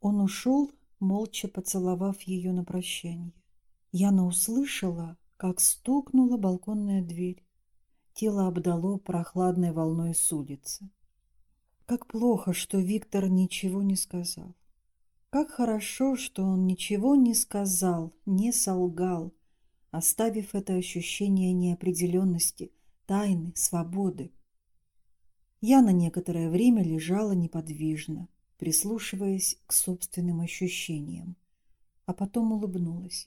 Он ушел, молча поцеловав ее на прощание. Яна услышала, как стукнула балконная дверь. Тело обдало прохладной волной с улицы. Как плохо, что Виктор ничего не сказал. Как хорошо, что он ничего не сказал, не солгал, оставив это ощущение неопределенности, тайны, свободы. Я на некоторое время лежала неподвижно, прислушиваясь к собственным ощущениям, а потом улыбнулась.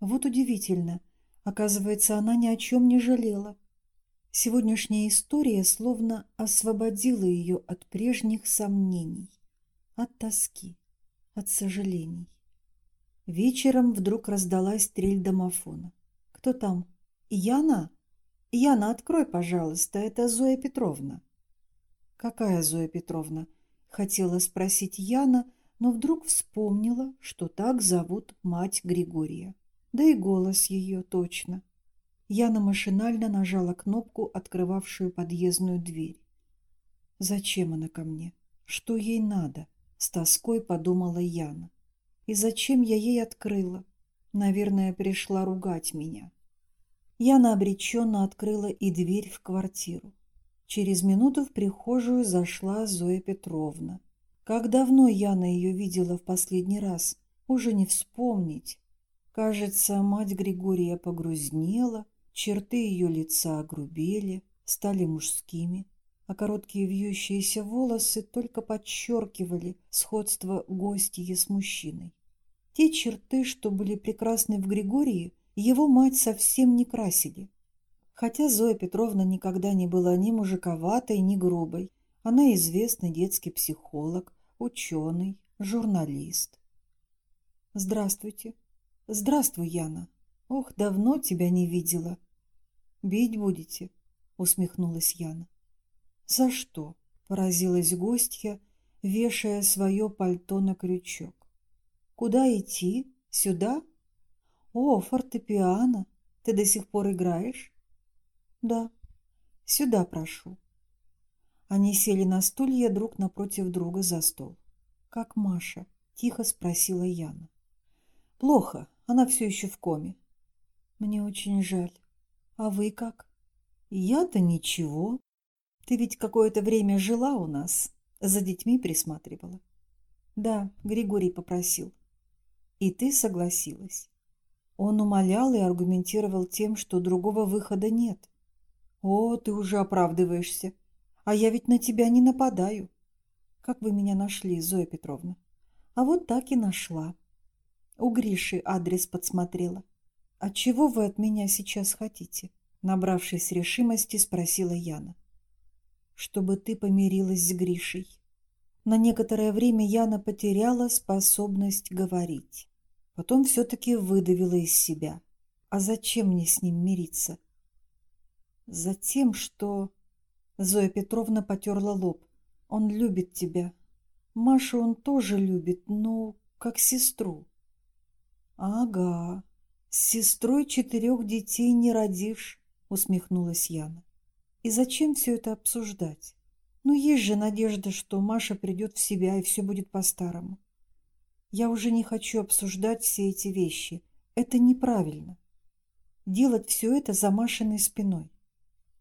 Вот удивительно, оказывается, она ни о чем не жалела. Сегодняшняя история словно освободила ее от прежних сомнений, от тоски, от сожалений. Вечером вдруг раздалась трель домофона. «Кто там? Яна? Яна, открой, пожалуйста, это Зоя Петровна». «Какая Зоя Петровна?» — хотела спросить Яна, но вдруг вспомнила, что так зовут мать Григория. Да и голос ее точно. Яна машинально нажала кнопку, открывавшую подъездную дверь. «Зачем она ко мне? Что ей надо?» — с тоской подумала Яна. «И зачем я ей открыла? Наверное, пришла ругать меня». Яна обреченно открыла и дверь в квартиру. Через минуту в прихожую зашла Зоя Петровна. Как давно Яна ее видела в последний раз, уже не вспомнить. Кажется, мать Григория погрузнела, Черты ее лица огрубели, стали мужскими, а короткие вьющиеся волосы только подчеркивали сходство гостья с мужчиной. Те черты, что были прекрасны в Григории, его мать совсем не красили. Хотя Зоя Петровна никогда не была ни мужиковатой, ни грубой. Она известный детский психолог, ученый, журналист. «Здравствуйте». «Здравствуй, Яна. Ох, давно тебя не видела. «Бить будете?» — усмехнулась Яна. «За что?» — поразилась гостья, вешая свое пальто на крючок. «Куда идти? Сюда?» «О, фортепиано! Ты до сих пор играешь?» «Да. Сюда прошу». Они сели на стулья друг напротив друга за стол. «Как Маша?» — тихо спросила Яна. «Плохо. Она все еще в коме». «Мне очень жаль. А вы как? Я-то ничего. Ты ведь какое-то время жила у нас, за детьми присматривала. Да, Григорий попросил. И ты согласилась. Он умолял и аргументировал тем, что другого выхода нет. О, ты уже оправдываешься. А я ведь на тебя не нападаю. Как вы меня нашли, Зоя Петровна? А вот так и нашла. У Гриши адрес подсмотрела. «А чего вы от меня сейчас хотите?» Набравшись решимости, спросила Яна. «Чтобы ты помирилась с Гришей». На некоторое время Яна потеряла способность говорить. Потом все-таки выдавила из себя. «А зачем мне с ним мириться?» «Затем, что...» Зоя Петровна потерла лоб. «Он любит тебя. Машу он тоже любит, но как сестру». «Ага», «С сестрой четырех детей не родишь», — усмехнулась Яна. «И зачем все это обсуждать? Ну, есть же надежда, что Маша придет в себя и все будет по-старому. Я уже не хочу обсуждать все эти вещи. Это неправильно. Делать все это за Машиной спиной.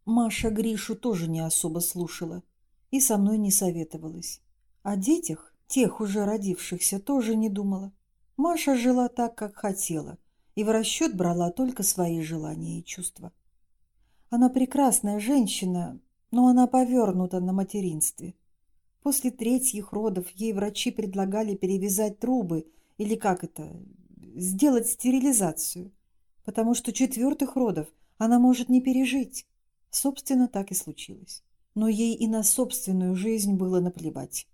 Маша Гришу тоже не особо слушала и со мной не советовалась. О детях, тех уже родившихся, тоже не думала. Маша жила так, как хотела — и в расчет брала только свои желания и чувства. Она прекрасная женщина, но она повернута на материнстве. После третьих родов ей врачи предлагали перевязать трубы или как это, сделать стерилизацию, потому что четвертых родов она может не пережить. Собственно, так и случилось. Но ей и на собственную жизнь было наплевать.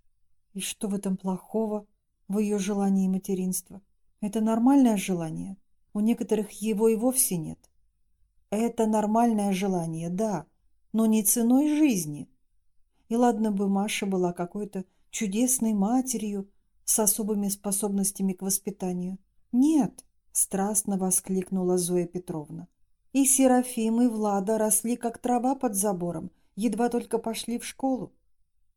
И что в этом плохого, в ее желании материнства? Это нормальное желание? У некоторых его и вовсе нет. Это нормальное желание, да, но не ценой жизни. И ладно бы Маша была какой-то чудесной матерью с особыми способностями к воспитанию. Нет, страстно воскликнула Зоя Петровна. И Серафим, и Влада росли, как трава под забором, едва только пошли в школу.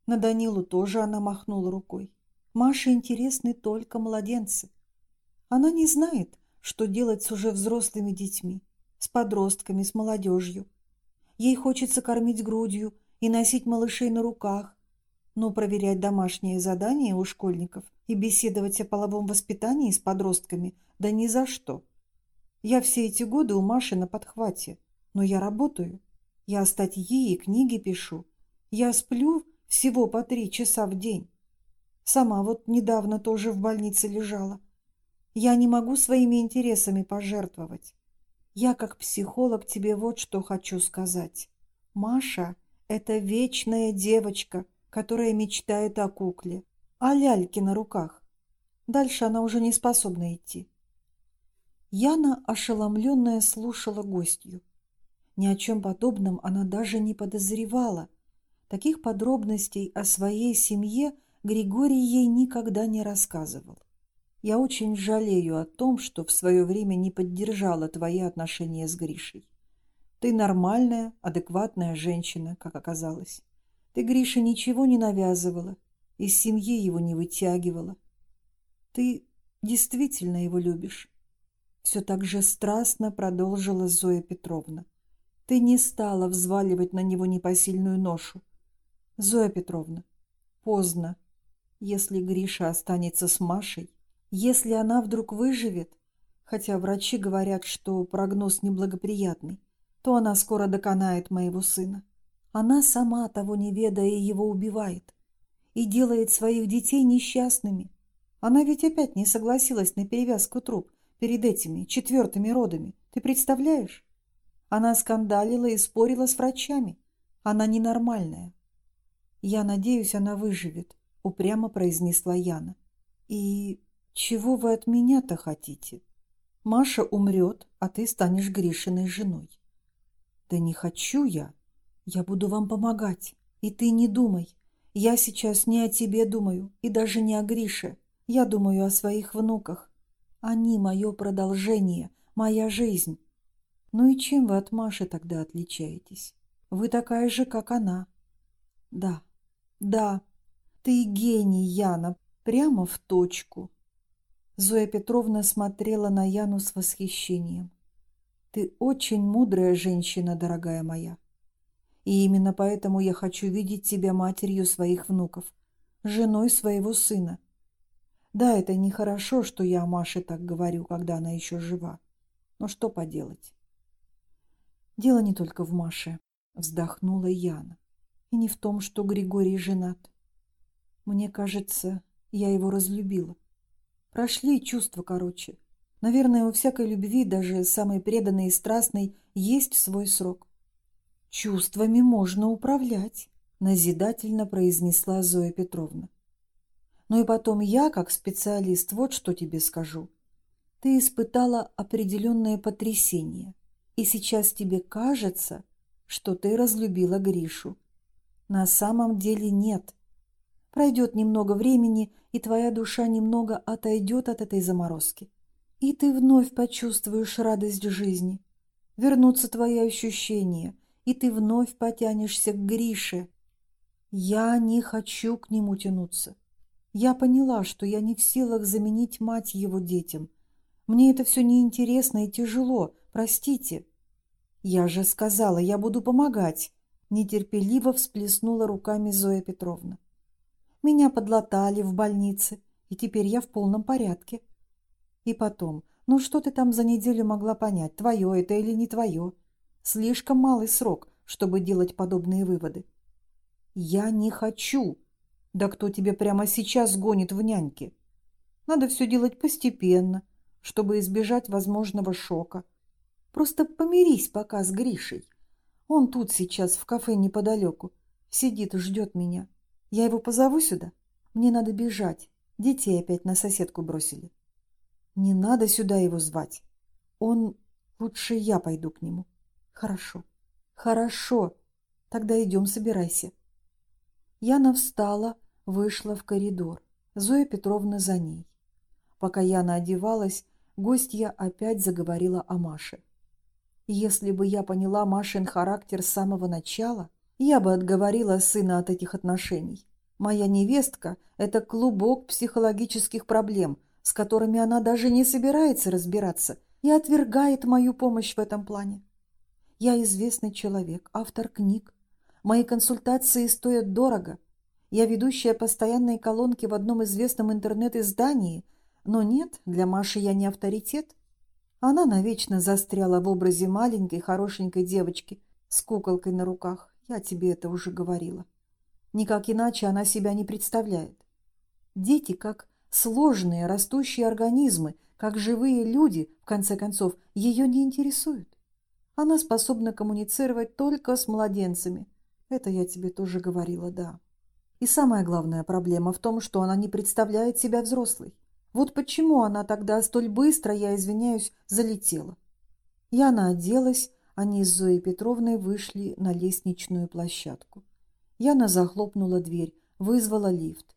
На Данилу тоже она махнула рукой. Маше интересны только младенцы. Она не знает, что делать с уже взрослыми детьми, с подростками, с молодежью. Ей хочется кормить грудью и носить малышей на руках, но проверять домашние задания у школьников и беседовать о половом воспитании с подростками да ни за что. Я все эти годы у Маши на подхвате, но я работаю. Я статьи и книги пишу. Я сплю всего по три часа в день. Сама вот недавно тоже в больнице лежала. Я не могу своими интересами пожертвовать. Я как психолог тебе вот что хочу сказать. Маша – это вечная девочка, которая мечтает о кукле, о ляльке на руках. Дальше она уже не способна идти. Яна, ошеломленная, слушала гостью. Ни о чем подобном она даже не подозревала. Таких подробностей о своей семье – Григорий ей никогда не рассказывал. Я очень жалею о том, что в свое время не поддержала твои отношения с Гришей. Ты нормальная, адекватная женщина, как оказалось. Ты Грише ничего не навязывала, из семьи его не вытягивала. Ты действительно его любишь. Все так же страстно продолжила Зоя Петровна. Ты не стала взваливать на него непосильную ношу. Зоя Петровна, поздно. Если Гриша останется с Машей, если она вдруг выживет, хотя врачи говорят, что прогноз неблагоприятный, то она скоро доконает моего сына. Она сама, того не ведая, его убивает и делает своих детей несчастными. Она ведь опять не согласилась на перевязку труб перед этими четвертыми родами. Ты представляешь? Она скандалила и спорила с врачами. Она ненормальная. Я надеюсь, она выживет. — упрямо произнесла Яна. «И чего вы от меня-то хотите? Маша умрет, а ты станешь Гришиной женой». «Да не хочу я. Я буду вам помогать. И ты не думай. Я сейчас не о тебе думаю, и даже не о Грише. Я думаю о своих внуках. Они мое продолжение, моя жизнь. Ну и чем вы от Маши тогда отличаетесь? Вы такая же, как она. Да, да, ты гений, Яна, прямо в точку. Зоя Петровна смотрела на Яну с восхищением. Ты очень мудрая женщина, дорогая моя. И именно поэтому я хочу видеть тебя матерью своих внуков, женой своего сына. Да, это нехорошо, что я о Маше так говорю, когда она еще жива. Но что поделать? Дело не только в Маше, вздохнула Яна. И не в том, что Григорий женат. Мне кажется, я его разлюбила. Прошли чувства короче. Наверное, у всякой любви, даже самой преданной и страстной, есть свой срок. «Чувствами можно управлять», — назидательно произнесла Зоя Петровна. «Ну и потом я, как специалист, вот что тебе скажу. Ты испытала определенное потрясение, и сейчас тебе кажется, что ты разлюбила Гришу. На самом деле нет. Пройдет немного времени, и твоя душа немного отойдет от этой заморозки. И ты вновь почувствуешь радость жизни. Вернутся твои ощущения, и ты вновь потянешься к Грише. Я не хочу к нему тянуться. Я поняла, что я не в силах заменить мать его детям. Мне это все неинтересно и тяжело, простите. Я же сказала, я буду помогать. Нетерпеливо всплеснула руками Зоя Петровна. Меня подлатали в больнице, и теперь я в полном порядке. И потом, ну что ты там за неделю могла понять, твое это или не твое? Слишком малый срок, чтобы делать подобные выводы. Я не хочу. Да кто тебе прямо сейчас гонит в няньки? Надо все делать постепенно, чтобы избежать возможного шока. Просто помирись пока с Гришей. Он тут сейчас в кафе неподалеку. Сидит и ждет меня. Я его позову сюда? Мне надо бежать. Детей опять на соседку бросили. Не надо сюда его звать. Он... Лучше я пойду к нему. Хорошо. Хорошо. Тогда идем, собирайся. Яна встала, вышла в коридор. Зоя Петровна за ней. Пока Яна одевалась, гостья опять заговорила о Маше. Если бы я поняла Машин характер с самого начала, я бы отговорила сына от этих отношений. Моя невестка – это клубок психологических проблем, с которыми она даже не собирается разбираться и отвергает мою помощь в этом плане. Я известный человек, автор книг. Мои консультации стоят дорого. Я ведущая постоянной колонки в одном известном интернет-издании, но нет, для Маши я не авторитет. Она навечно застряла в образе маленькой хорошенькой девочки с куколкой на руках. Я тебе это уже говорила. Никак иначе она себя не представляет. Дети как сложные растущие организмы, как живые люди, в конце концов, ее не интересуют. Она способна коммуницировать только с младенцами. Это я тебе тоже говорила, да. И самая главная проблема в том, что она не представляет себя взрослой. Вот почему она тогда столь быстро, я извиняюсь, залетела. Яна оделась, они с Зоей Петровной вышли на лестничную площадку. Яна захлопнула дверь, вызвала лифт.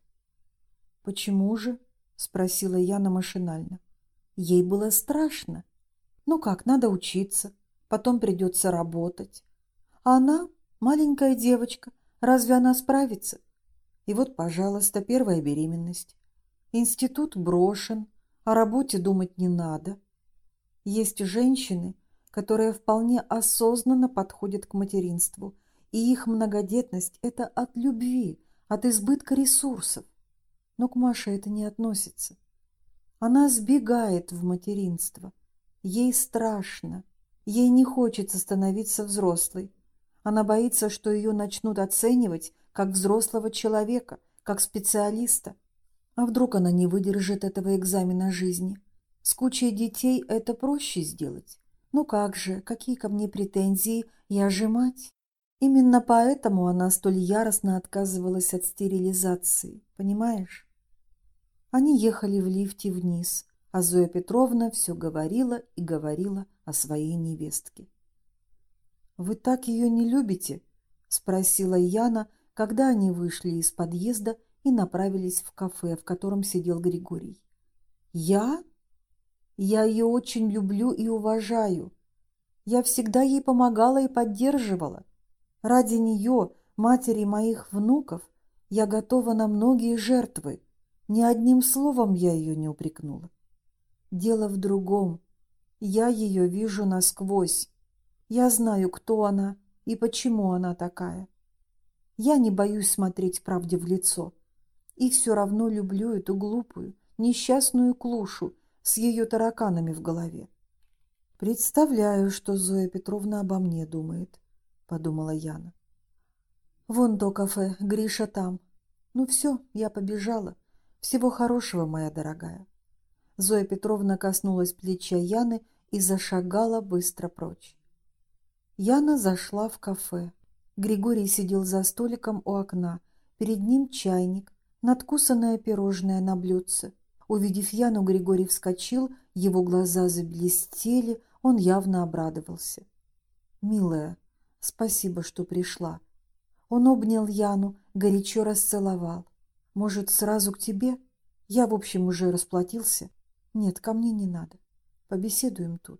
«Почему же?» – спросила Яна машинально. Ей было страшно. Ну как, надо учиться, потом придется работать. А она, маленькая девочка, разве она справится? И вот, пожалуйста, первая беременность. Институт брошен, о работе думать не надо. Есть женщины, которые вполне осознанно подходят к материнству – и их многодетность – это от любви, от избытка ресурсов. Но к Маше это не относится. Она сбегает в материнство. Ей страшно. Ей не хочется становиться взрослой. Она боится, что ее начнут оценивать как взрослого человека, как специалиста. А вдруг она не выдержит этого экзамена жизни? С кучей детей это проще сделать. Ну как же, какие ко мне претензии? Я же мать. Именно поэтому она столь яростно отказывалась от стерилизации, понимаешь? Они ехали в лифте вниз, а Зоя Петровна все говорила и говорила о своей невестке. «Вы так ее не любите?» – спросила Яна, когда они вышли из подъезда и направились в кафе, в котором сидел Григорий. «Я? Я ее очень люблю и уважаю. Я всегда ей помогала и поддерживала. Ради нее, матери моих внуков, я готова на многие жертвы. Ни одним словом я ее не упрекнула. Дело в другом. Я ее вижу насквозь. Я знаю, кто она и почему она такая. Я не боюсь смотреть правде в лицо. И все равно люблю эту глупую, несчастную клушу с ее тараканами в голове. Представляю, что Зоя Петровна обо мне думает подумала Яна. Вон то кафе, Гриша там. Ну все, я побежала. Всего хорошего, моя дорогая. Зоя Петровна коснулась плеча Яны и зашагала быстро прочь. Яна зашла в кафе. Григорий сидел за столиком у окна. Перед ним чайник, надкусанное пирожное на блюдце. Увидев Яну, Григорий вскочил, его глаза заблестели, он явно обрадовался. «Милая, Спасибо, что пришла. Он обнял Яну, горячо расцеловал. Может, сразу к тебе? Я, в общем, уже расплатился. Нет, ко мне не надо. Побеседуем тут.